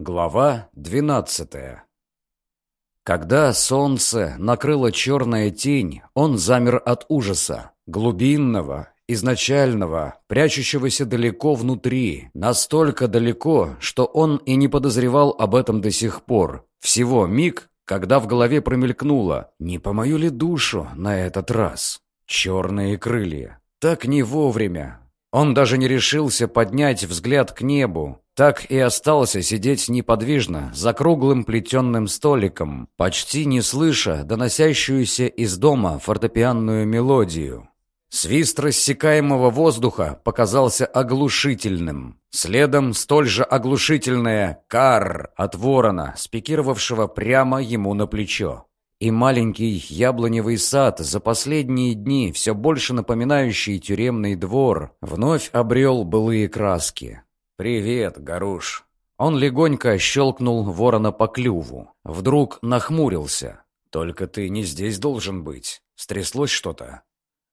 Глава двенадцатая Когда солнце накрыло черная тень, он замер от ужаса, глубинного, изначального, прячущегося далеко внутри, настолько далеко, что он и не подозревал об этом до сих пор. Всего миг, когда в голове промелькнуло «Не по мою ли душу на этот раз?» Черные крылья. Так не вовремя. Он даже не решился поднять взгляд к небу, так и остался сидеть неподвижно за круглым плетенным столиком, почти не слыша доносящуюся из дома фортепианную мелодию. Свист рассекаемого воздуха показался оглушительным. Следом столь же оглушительное «кар» от ворона, спикировавшего прямо ему на плечо. И маленький яблоневый сад, за последние дни все больше напоминающий тюремный двор, вновь обрел былые краски. «Привет, Гаруш!» Он легонько щелкнул ворона по клюву. Вдруг нахмурился. «Только ты не здесь должен быть. Стряслось что-то?»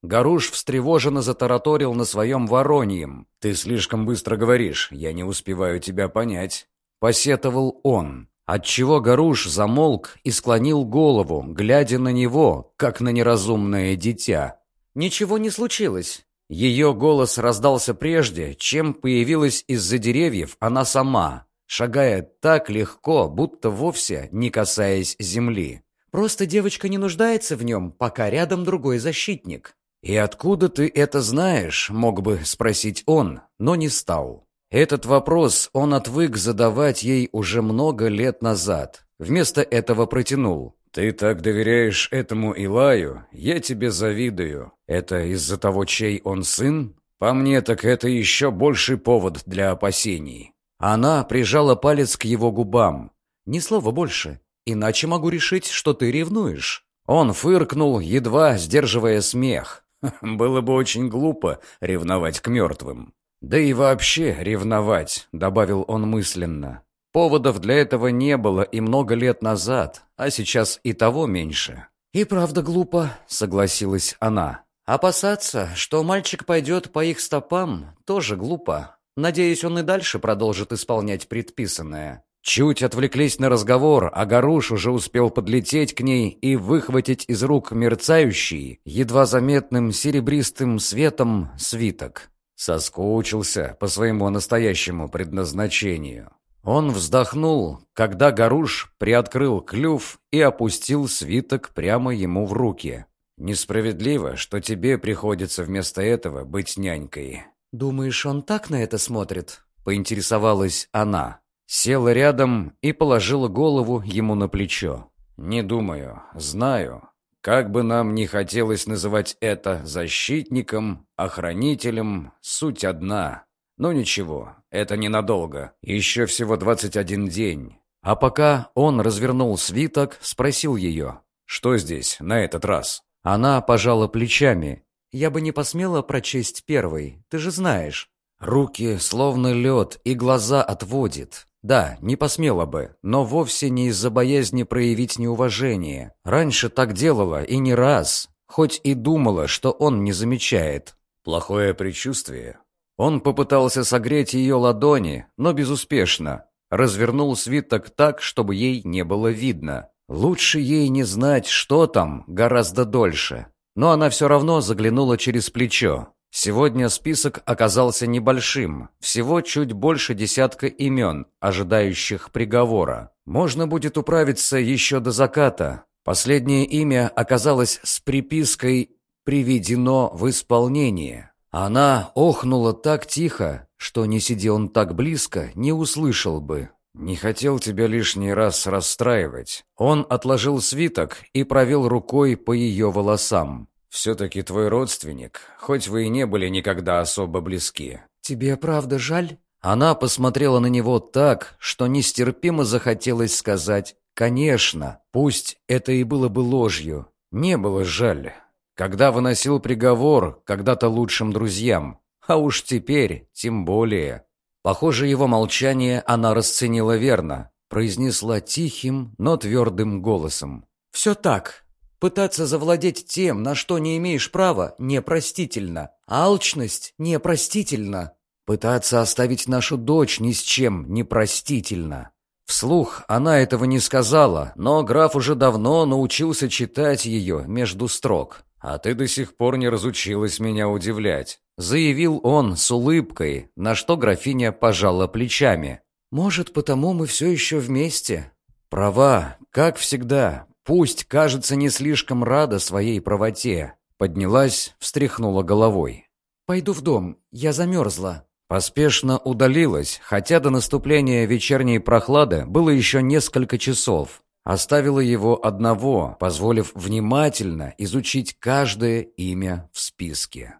Гаруш встревоженно затараторил на своем вороньем. «Ты слишком быстро говоришь, я не успеваю тебя понять». Посетовал он, отчего Гаруш замолк и склонил голову, глядя на него, как на неразумное дитя. «Ничего не случилось. Ее голос раздался прежде, чем появилась из-за деревьев она сама, шагая так легко, будто вовсе не касаясь земли. «Просто девочка не нуждается в нем, пока рядом другой защитник». «И откуда ты это знаешь?» — мог бы спросить он, но не стал. Этот вопрос он отвык задавать ей уже много лет назад. Вместо этого протянул. «Ты так доверяешь этому Илаю? Я тебе завидую. Это из-за того, чей он сын? По мне, так это еще больший повод для опасений». Она прижала палец к его губам. «Ни слова больше, иначе могу решить, что ты ревнуешь». Он фыркнул, едва сдерживая смех. «Было бы очень глупо ревновать к мертвым». «Да и вообще ревновать», — добавил он мысленно. Поводов для этого не было и много лет назад, а сейчас и того меньше. «И правда глупо», — согласилась она. «Опасаться, что мальчик пойдет по их стопам, тоже глупо. Надеюсь, он и дальше продолжит исполнять предписанное». Чуть отвлеклись на разговор, а Гаруш уже успел подлететь к ней и выхватить из рук мерцающий, едва заметным серебристым светом свиток. Соскучился по своему настоящему предназначению. Он вздохнул, когда Гаруш приоткрыл клюв и опустил свиток прямо ему в руки. «Несправедливо, что тебе приходится вместо этого быть нянькой». «Думаешь, он так на это смотрит?» — поинтересовалась она. Села рядом и положила голову ему на плечо. «Не думаю, знаю. Как бы нам ни хотелось называть это защитником, охранителем, суть одна. Но ничего, это ненадолго. Еще всего 21 день. А пока он развернул свиток, спросил ее, что здесь на этот раз? Она пожала плечами. «Я бы не посмела прочесть первый, ты же знаешь». Руки словно лед и глаза отводит. Да, не посмела бы, но вовсе не из-за боязни проявить неуважение. Раньше так делала и не раз, хоть и думала, что он не замечает. Плохое предчувствие. Он попытался согреть ее ладони, но безуспешно. Развернул свиток так, чтобы ей не было видно. Лучше ей не знать, что там, гораздо дольше. Но она все равно заглянула через плечо. Сегодня список оказался небольшим, всего чуть больше десятка имен, ожидающих приговора. Можно будет управиться еще до заката. Последнее имя оказалось с припиской «Приведено в исполнение». Она охнула так тихо, что, не сидя он так близко, не услышал бы. «Не хотел тебя лишний раз расстраивать». Он отложил свиток и провел рукой по ее волосам. «Все-таки твой родственник, хоть вы и не были никогда особо близки». «Тебе правда жаль?» Она посмотрела на него так, что нестерпимо захотелось сказать «Конечно, пусть это и было бы ложью. Не было жаль» когда выносил приговор когда-то лучшим друзьям, а уж теперь тем более. Похоже, его молчание она расценила верно, произнесла тихим, но твердым голосом. «Все так. Пытаться завладеть тем, на что не имеешь права, непростительно. Алчность непростительно. Пытаться оставить нашу дочь ни с чем непростительно. Вслух она этого не сказала, но граф уже давно научился читать ее между строк. «А ты до сих пор не разучилась меня удивлять», — заявил он с улыбкой, на что графиня пожала плечами. «Может, потому мы все еще вместе?» «Права, как всегда. Пусть кажется не слишком рада своей правоте». Поднялась, встряхнула головой. «Пойду в дом, я замерзла». Поспешно удалилась, хотя до наступления вечерней прохлады было еще несколько часов. Оставила его одного, позволив внимательно изучить каждое имя в списке.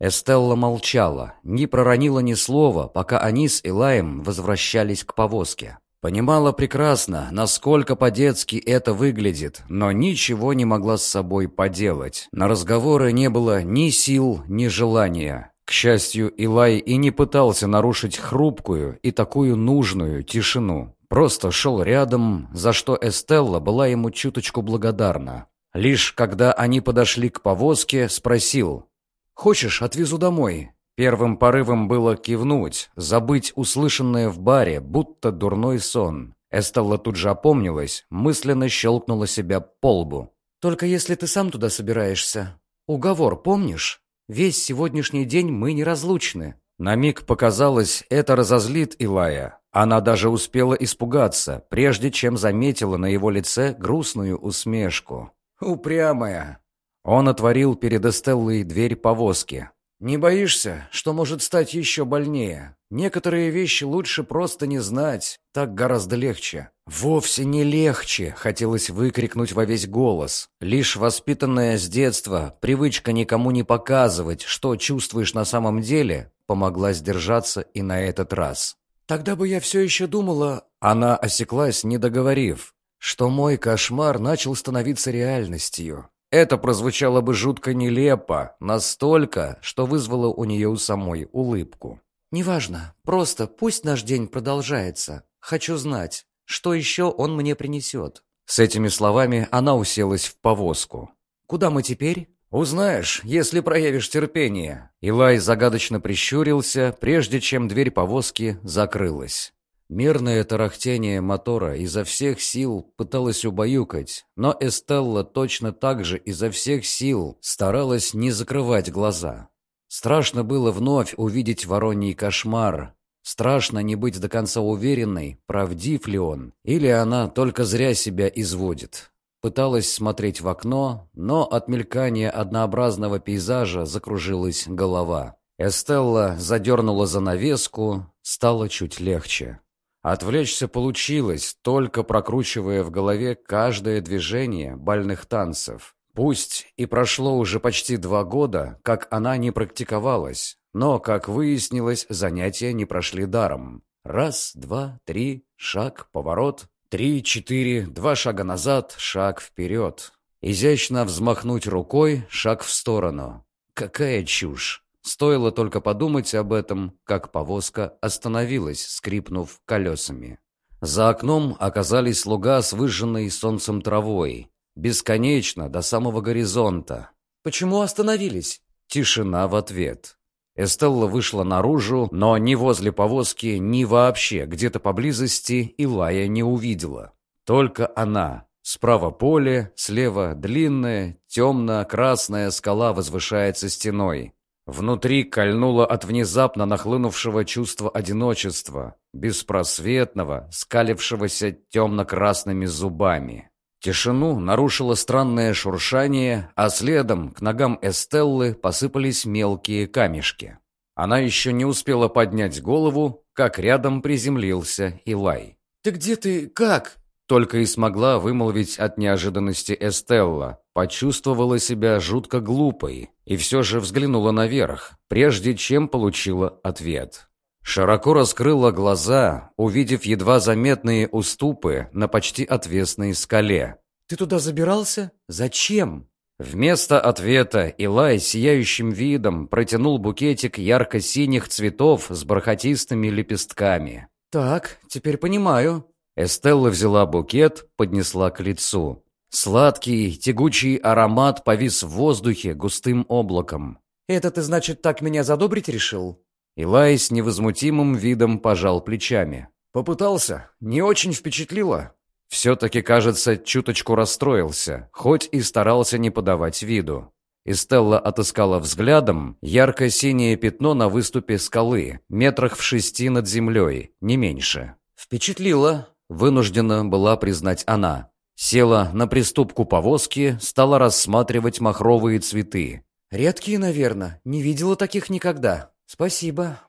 Эстелла молчала, не проронила ни слова, пока они с Илаем возвращались к повозке. Понимала прекрасно, насколько по-детски это выглядит, но ничего не могла с собой поделать. На разговоры не было ни сил, ни желания. К счастью, Илай и не пытался нарушить хрупкую и такую нужную тишину. Просто шел рядом, за что Эстелла была ему чуточку благодарна. Лишь когда они подошли к повозке, спросил «Хочешь, отвезу домой?» Первым порывом было кивнуть, забыть услышанное в баре, будто дурной сон. Эстелла тут же опомнилась, мысленно щелкнула себя по лбу. «Только если ты сам туда собираешься. Уговор помнишь? Весь сегодняшний день мы неразлучны». На миг показалось, это разозлит Илая. Она даже успела испугаться, прежде чем заметила на его лице грустную усмешку. «Упрямая!» Он отворил перед Эстеллой дверь повозки. «Не боишься, что может стать еще больнее? Некоторые вещи лучше просто не знать, так гораздо легче». «Вовсе не легче!» — хотелось выкрикнуть во весь голос. Лишь воспитанная с детства привычка никому не показывать, что чувствуешь на самом деле, помогла сдержаться и на этот раз. «Тогда бы я все еще думала...» Она осеклась, не договорив, что мой кошмар начал становиться реальностью. Это прозвучало бы жутко нелепо, настолько, что вызвало у нее у самой улыбку. «Неважно, просто пусть наш день продолжается. Хочу знать, что еще он мне принесет». С этими словами она уселась в повозку. «Куда мы теперь?» «Узнаешь, если проявишь терпение». Илай загадочно прищурился, прежде чем дверь повозки закрылась. Мерное тарахтение мотора изо всех сил пыталось убаюкать, но Эстелла точно так же изо всех сил старалась не закрывать глаза. Страшно было вновь увидеть вороний кошмар. Страшно не быть до конца уверенной, правдив ли он, или она только зря себя изводит. Пыталась смотреть в окно, но от мелькания однообразного пейзажа закружилась голова. Эстелла задернула занавеску, стало чуть легче. Отвлечься получилось, только прокручивая в голове каждое движение бальных танцев. Пусть и прошло уже почти два года, как она не практиковалась, но, как выяснилось, занятия не прошли даром. Раз, два, три, шаг, поворот. Три, четыре, два шага назад, шаг вперед. Изящно взмахнуть рукой, шаг в сторону. Какая чушь! Стоило только подумать об этом, как повозка остановилась, скрипнув колесами. За окном оказались слуга с выжженной солнцем травой. Бесконечно, до самого горизонта. «Почему остановились?» Тишина в ответ. Эстелла вышла наружу, но ни возле повозки, ни вообще где-то поблизости Илая не увидела. Только она. Справа поле, слева длинная, темно-красная скала возвышается стеной. Внутри кольнуло от внезапно нахлынувшего чувства одиночества, беспросветного, скалившегося темно-красными зубами. Тишину нарушило странное шуршание, а следом к ногам Эстеллы посыпались мелкие камешки. Она еще не успела поднять голову, как рядом приземлился Илай. «Ты где ты? Как?» Только и смогла вымолвить от неожиданности Эстелла. Почувствовала себя жутко глупой и все же взглянула наверх, прежде чем получила ответ. Широко раскрыла глаза, увидев едва заметные уступы на почти отвесной скале. «Ты туда забирался? Зачем?» Вместо ответа Илай сияющим видом протянул букетик ярко-синих цветов с бархатистыми лепестками. «Так, теперь понимаю», Эстелла взяла букет, поднесла к лицу. Сладкий, тягучий аромат повис в воздухе густым облаком. «Это ты, значит, так меня задобрить решил?» Илай с невозмутимым видом пожал плечами. «Попытался. Не очень впечатлило». Все-таки, кажется, чуточку расстроился, хоть и старался не подавать виду. И Стелла отыскала взглядом ярко-синее пятно на выступе скалы, метрах в шести над землей, не меньше. «Впечатлило», — вынуждена была признать она. Села на приступку повозки, стала рассматривать махровые цветы. «Редкие, наверное. Не видела таких никогда. Спасибо».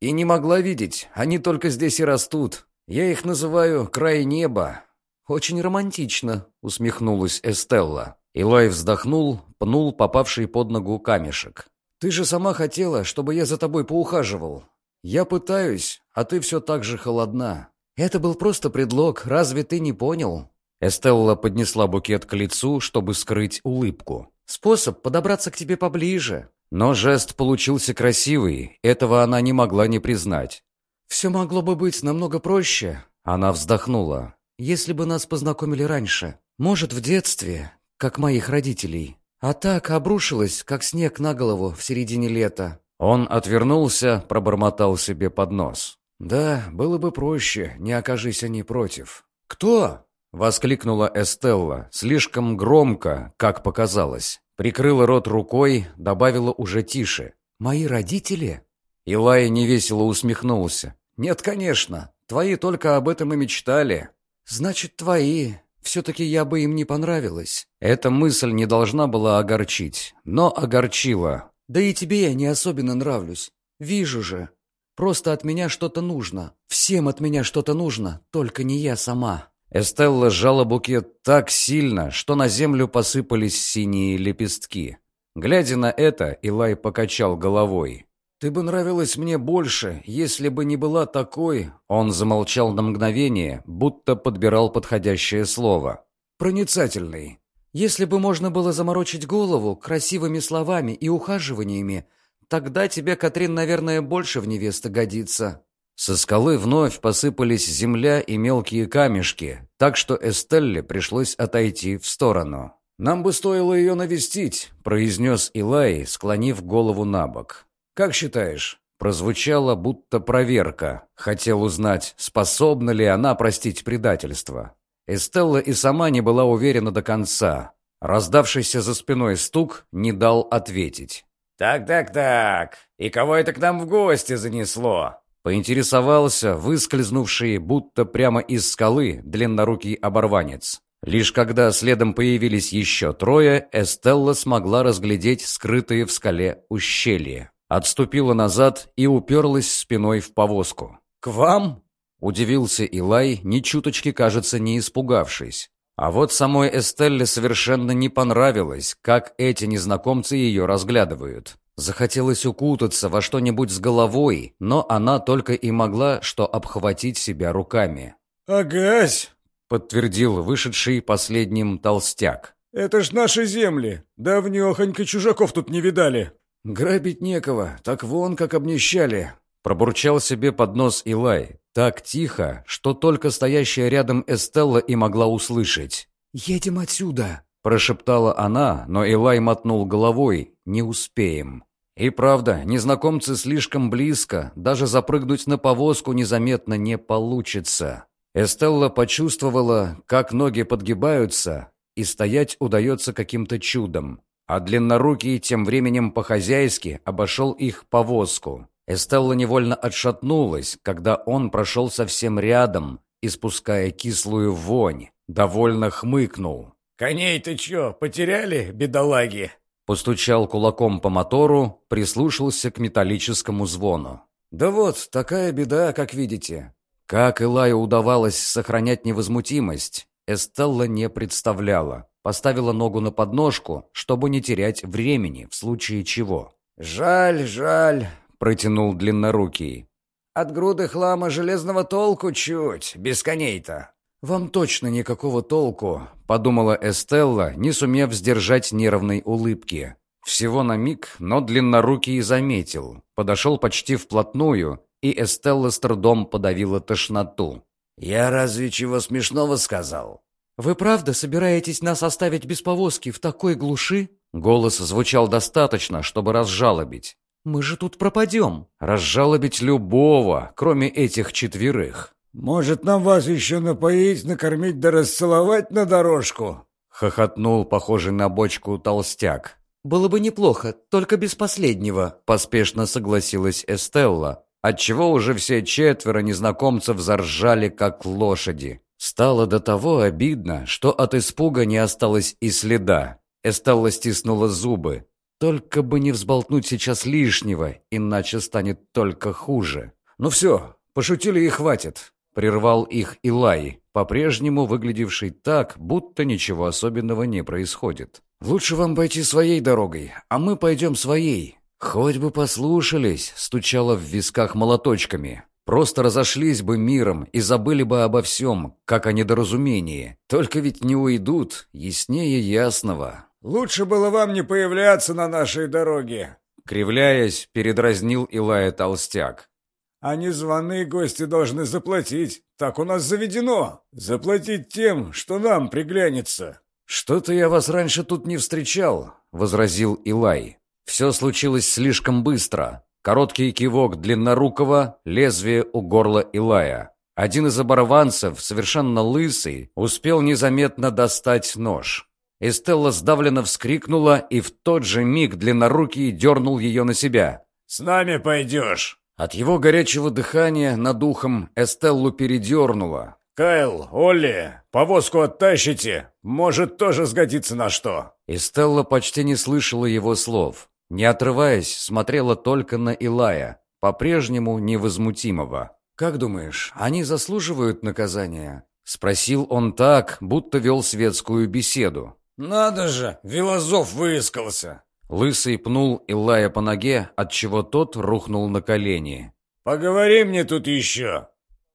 «И не могла видеть. Они только здесь и растут. Я их называю «край неба». «Очень романтично», — усмехнулась Эстелла. Илай вздохнул, пнул попавший под ногу камешек. «Ты же сама хотела, чтобы я за тобой поухаживал. Я пытаюсь, а ты все так же холодна. Это был просто предлог, разве ты не понял?» Эстелла поднесла букет к лицу, чтобы скрыть улыбку. «Способ подобраться к тебе поближе». Но жест получился красивый, этого она не могла не признать. «Все могло бы быть намного проще», — она вздохнула. «Если бы нас познакомили раньше. Может, в детстве, как моих родителей. А так обрушилось, как снег на голову в середине лета». Он отвернулся, пробормотал себе под нос. «Да, было бы проще, не окажись они против». «Кто?» — воскликнула Эстелла, слишком громко, как показалось. Прикрыла рот рукой, добавила уже тише. «Мои родители?» Илай невесело усмехнулся. «Нет, конечно. Твои только об этом и мечтали». «Значит, твои. Все-таки я бы им не понравилась». Эта мысль не должна была огорчить, но огорчила. «Да и тебе я не особенно нравлюсь. Вижу же. Просто от меня что-то нужно. Всем от меня что-то нужно, только не я сама». Эстелла сжала букет так сильно, что на землю посыпались синие лепестки. Глядя на это, Илай покачал головой. «Ты бы нравилась мне больше, если бы не была такой...» Он замолчал на мгновение, будто подбирал подходящее слово. «Проницательный. Если бы можно было заморочить голову красивыми словами и ухаживаниями, тогда тебе, Катрин, наверное, больше в невесты годится». Со скалы вновь посыпались земля и мелкие камешки, так что Эстелле пришлось отойти в сторону. «Нам бы стоило ее навестить», — произнес Илай, склонив голову на бок. «Как считаешь?» Прозвучало, будто проверка. Хотел узнать, способна ли она простить предательство. Эстелла и сама не была уверена до конца. Раздавшийся за спиной стук не дал ответить. «Так-так-так, и кого это к нам в гости занесло?» Поинтересовался выскользнувший, будто прямо из скалы, длиннорукий оборванец. Лишь когда следом появились еще трое, Эстелла смогла разглядеть скрытые в скале ущелья. Отступила назад и уперлась спиной в повозку. «К вам?» – удивился Илай, ни чуточки, кажется, не испугавшись. А вот самой Эстелле совершенно не понравилось, как эти незнакомцы ее разглядывают. Захотелось укутаться во что-нибудь с головой, но она только и могла что обхватить себя руками. «Агась!» — подтвердил вышедший последним толстяк. «Это ж наши земли. Давнёхонько чужаков тут не видали». «Грабить некого, так вон как обнищали!» Пробурчал себе под нос Илай, так тихо, что только стоящая рядом Эстелла и могла услышать. «Едем отсюда!» Прошептала она, но Илай мотнул головой. «Не успеем». И правда, незнакомцы слишком близко, даже запрыгнуть на повозку незаметно не получится. Эстелла почувствовала, как ноги подгибаются, и стоять удается каким-то чудом. А длиннорукий тем временем по-хозяйски обошел их повозку. Эстелла невольно отшатнулась, когда он прошел совсем рядом, испуская кислую вонь. Довольно хмыкнул. «Коней-то чё, потеряли, бедолаги?» Постучал кулаком по мотору, прислушался к металлическому звону. «Да вот, такая беда, как видите». Как Илаю удавалось сохранять невозмутимость, Эстелла не представляла. Поставила ногу на подножку, чтобы не терять времени, в случае чего. «Жаль, жаль», — протянул длиннорукий. «От груды хлама железного толку чуть, без коней-то». «Вам точно никакого толку», — подумала Эстелла, не сумев сдержать нервной улыбки. Всего на миг, но длиннорукий заметил. Подошел почти вплотную, и Эстелла с трудом подавила тошноту. «Я разве чего смешного сказал?» «Вы правда собираетесь нас оставить без повозки в такой глуши?» Голос звучал достаточно, чтобы разжалобить. «Мы же тут пропадем!» «Разжалобить любого, кроме этих четверых!» «Может, нам вас еще напоить, накормить да расцеловать на дорожку?» — хохотнул, похожий на бочку, толстяк. «Было бы неплохо, только без последнего», — поспешно согласилась Эстелла, отчего уже все четверо незнакомцев заржали, как лошади. Стало до того обидно, что от испуга не осталось и следа. Эстелла стиснула зубы. Только бы не взболтнуть сейчас лишнего, иначе станет только хуже. «Ну все, пошутили и хватит», — прервал их Илай, по-прежнему выглядевший так, будто ничего особенного не происходит. «Лучше вам пойти своей дорогой, а мы пойдем своей». «Хоть бы послушались», — стучало в висках молоточками. «Просто разошлись бы миром и забыли бы обо всем, как о недоразумении. Только ведь не уйдут, яснее ясного». «Лучше было вам не появляться на нашей дороге», — кривляясь, передразнил Илая Толстяк. «А незваные гости должны заплатить. Так у нас заведено. Заплатить тем, что нам приглянется». «Что-то я вас раньше тут не встречал», — возразил Илай. Все случилось слишком быстро. Короткий кивок длиннорукого, лезвие у горла Илая. Один из оборванцев, совершенно лысый, успел незаметно достать нож. Эстелла сдавленно вскрикнула, и в тот же миг длиннорукий дернул ее на себя. «С нами пойдешь!» От его горячего дыхания над ухом Эстеллу передернуло. «Кайл, Олли, повозку оттащите! Может, тоже сгодится на что!» Эстелла почти не слышала его слов. Не отрываясь, смотрела только на Илая, по-прежнему невозмутимого. «Как думаешь, они заслуживают наказания?» Спросил он так, будто вел светскую беседу. «Надо же, Вилозов выискался!» Лысый пнул Илая по ноге, отчего тот рухнул на колени. «Поговори мне тут еще!»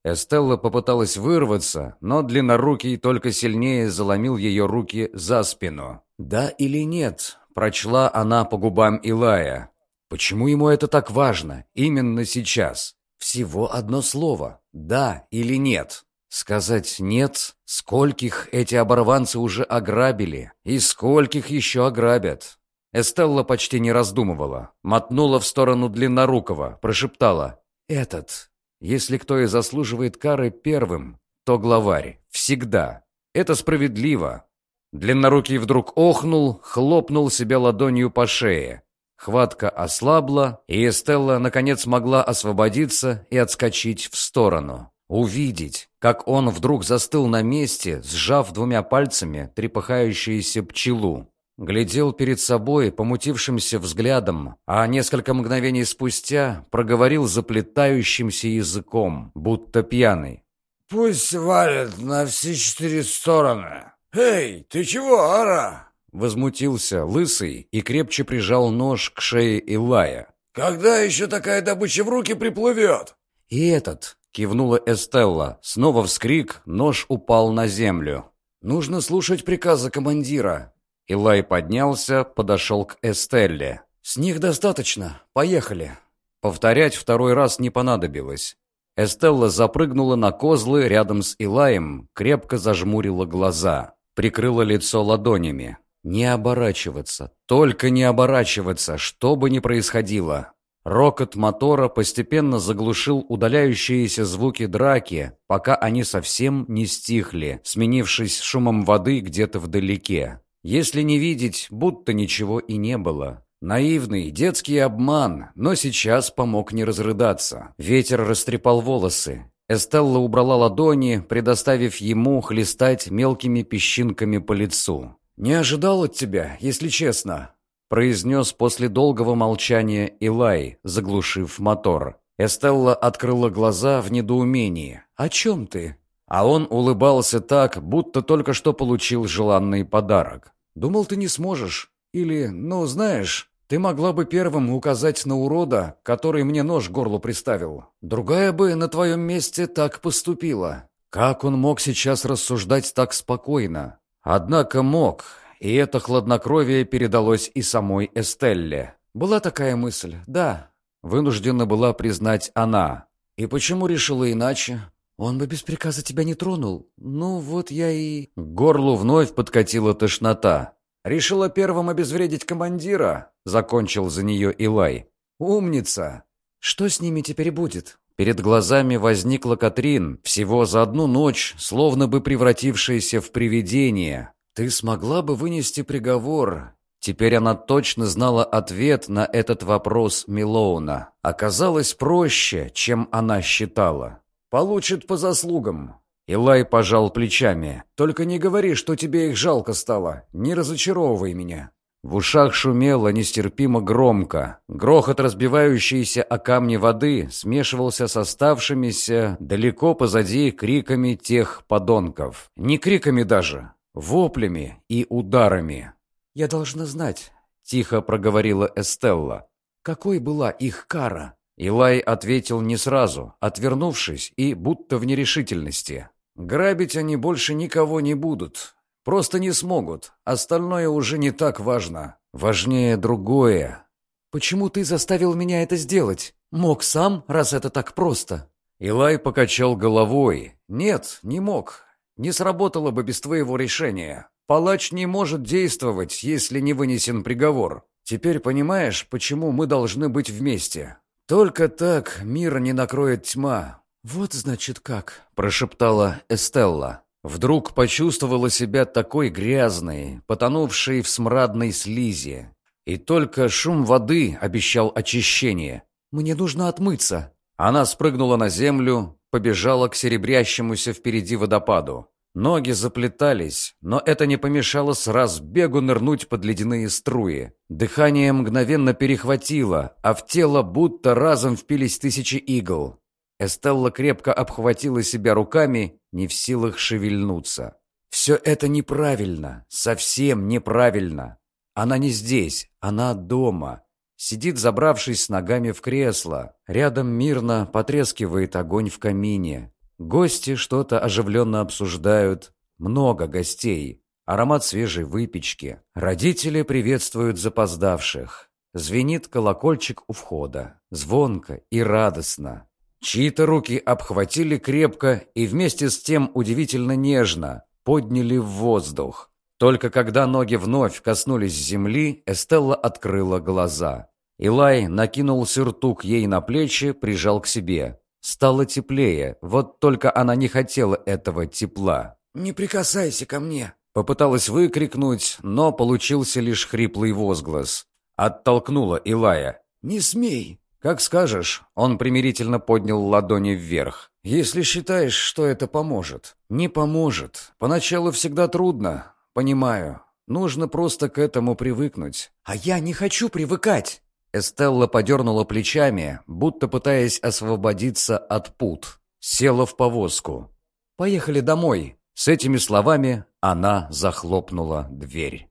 Эстелла попыталась вырваться, но длиннорукий только сильнее заломил ее руки за спину. «Да или нет?» – прочла она по губам Илая. «Почему ему это так важно? Именно сейчас?» Всего одно слово «да» или «нет». Сказать «нет»? Скольких эти оборванцы уже ограбили? И скольких еще ограбят? Эстелла почти не раздумывала. Мотнула в сторону Длиннорукова, прошептала. «Этот. Если кто и заслуживает кары первым, то главарь. Всегда. Это справедливо». Длиннорукий вдруг охнул, хлопнул себя ладонью по шее. Хватка ослабла, и Эстелла наконец могла освободиться и отскочить в сторону. Увидеть, как он вдруг застыл на месте, сжав двумя пальцами трепыхающуюся пчелу. Глядел перед собой помутившимся взглядом, а несколько мгновений спустя проговорил заплетающимся языком, будто пьяный. «Пусть валят на все четыре стороны. Эй, ты чего, ара?» Возмутился лысый и крепче прижал нож к шее Илая. «Когда еще такая добыча в руки приплывет?» И этот, Кивнула Эстелла. Снова вскрик, нож упал на землю. «Нужно слушать приказы командира». Илай поднялся, подошел к Эстелле. «С них достаточно. Поехали». Повторять второй раз не понадобилось. Эстелла запрыгнула на козлы рядом с Илаем, крепко зажмурила глаза, прикрыла лицо ладонями. Не оборачиваться, только не оборачиваться, что бы ни происходило. Рокот мотора постепенно заглушил удаляющиеся звуки драки, пока они совсем не стихли, сменившись шумом воды где-то вдалеке. Если не видеть, будто ничего и не было. Наивный детский обман, но сейчас помог не разрыдаться. Ветер растрепал волосы. Эстелла убрала ладони, предоставив ему хлестать мелкими песчинками по лицу. «Не ожидал от тебя, если честно», произнес после долгого молчания Илай, заглушив мотор. Эстелла открыла глаза в недоумении. «О чем ты?» А он улыбался так, будто только что получил желанный подарок. «Думал, ты не сможешь. Или, ну, знаешь, ты могла бы первым указать на урода, который мне нож к горлу приставил. Другая бы на твоем месте так поступила. Как он мог сейчас рассуждать так спокойно? Однако мог, и это хладнокровие передалось и самой Эстелле. Была такая мысль, да. Вынуждена была признать она. И почему решила иначе? Он бы без приказа тебя не тронул. Ну, вот я и... К горлу вновь подкатила тошнота. Решила первым обезвредить командира, закончил за нее Илай. Умница. Что с ними теперь будет? Перед глазами возникла Катрин, всего за одну ночь, словно бы превратившаяся в привидение. «Ты смогла бы вынести приговор?» Теперь она точно знала ответ на этот вопрос Милоуна. Оказалось проще, чем она считала. «Получит по заслугам». Илай пожал плечами. «Только не говори, что тебе их жалко стало. Не разочаровывай меня». В ушах шумело нестерпимо громко. Грохот, разбивающийся о камни воды, смешивался с оставшимися далеко позади криками тех подонков. Не криками даже, воплями и ударами. «Я должна знать», — тихо проговорила Эстелла. «Какой была их кара?» Илай ответил не сразу, отвернувшись и будто в нерешительности. «Грабить они больше никого не будут. Просто не смогут. Остальное уже не так важно. Важнее другое. Почему ты заставил меня это сделать? Мог сам, раз это так просто. Илай покачал головой. Нет, не мог. Не сработало бы без твоего решения. Палач не может действовать, если не вынесен приговор. Теперь понимаешь, почему мы должны быть вместе? Только так мир не накроет тьма. Вот значит как, прошептала Эстелла. Вдруг почувствовала себя такой грязной, потонувшей в смрадной слизи. И только шум воды обещал очищение. «Мне нужно отмыться». Она спрыгнула на землю, побежала к серебрящемуся впереди водопаду. Ноги заплетались, но это не помешало с разбегу нырнуть под ледяные струи. Дыхание мгновенно перехватило, а в тело будто разом впились тысячи игл. Эстелла крепко обхватила себя руками, не в силах шевельнуться. Все это неправильно, совсем неправильно. Она не здесь, она дома. Сидит, забравшись с ногами в кресло. Рядом мирно потрескивает огонь в камине. Гости что-то оживленно обсуждают. Много гостей. Аромат свежей выпечки. Родители приветствуют запоздавших. Звенит колокольчик у входа. Звонко и радостно. Чьи-то руки обхватили крепко и вместе с тем удивительно нежно подняли в воздух. Только когда ноги вновь коснулись земли, Эстелла открыла глаза. Илай накинул сюртук ей на плечи, прижал к себе. Стало теплее, вот только она не хотела этого тепла. «Не прикасайся ко мне!» Попыталась выкрикнуть, но получился лишь хриплый возглас. Оттолкнула Илая. «Не смей!» «Как скажешь», — он примирительно поднял ладони вверх. «Если считаешь, что это поможет». «Не поможет. Поначалу всегда трудно. Понимаю. Нужно просто к этому привыкнуть». «А я не хочу привыкать!» Эстелла подернула плечами, будто пытаясь освободиться от пут. Села в повозку. «Поехали домой». С этими словами она захлопнула дверь.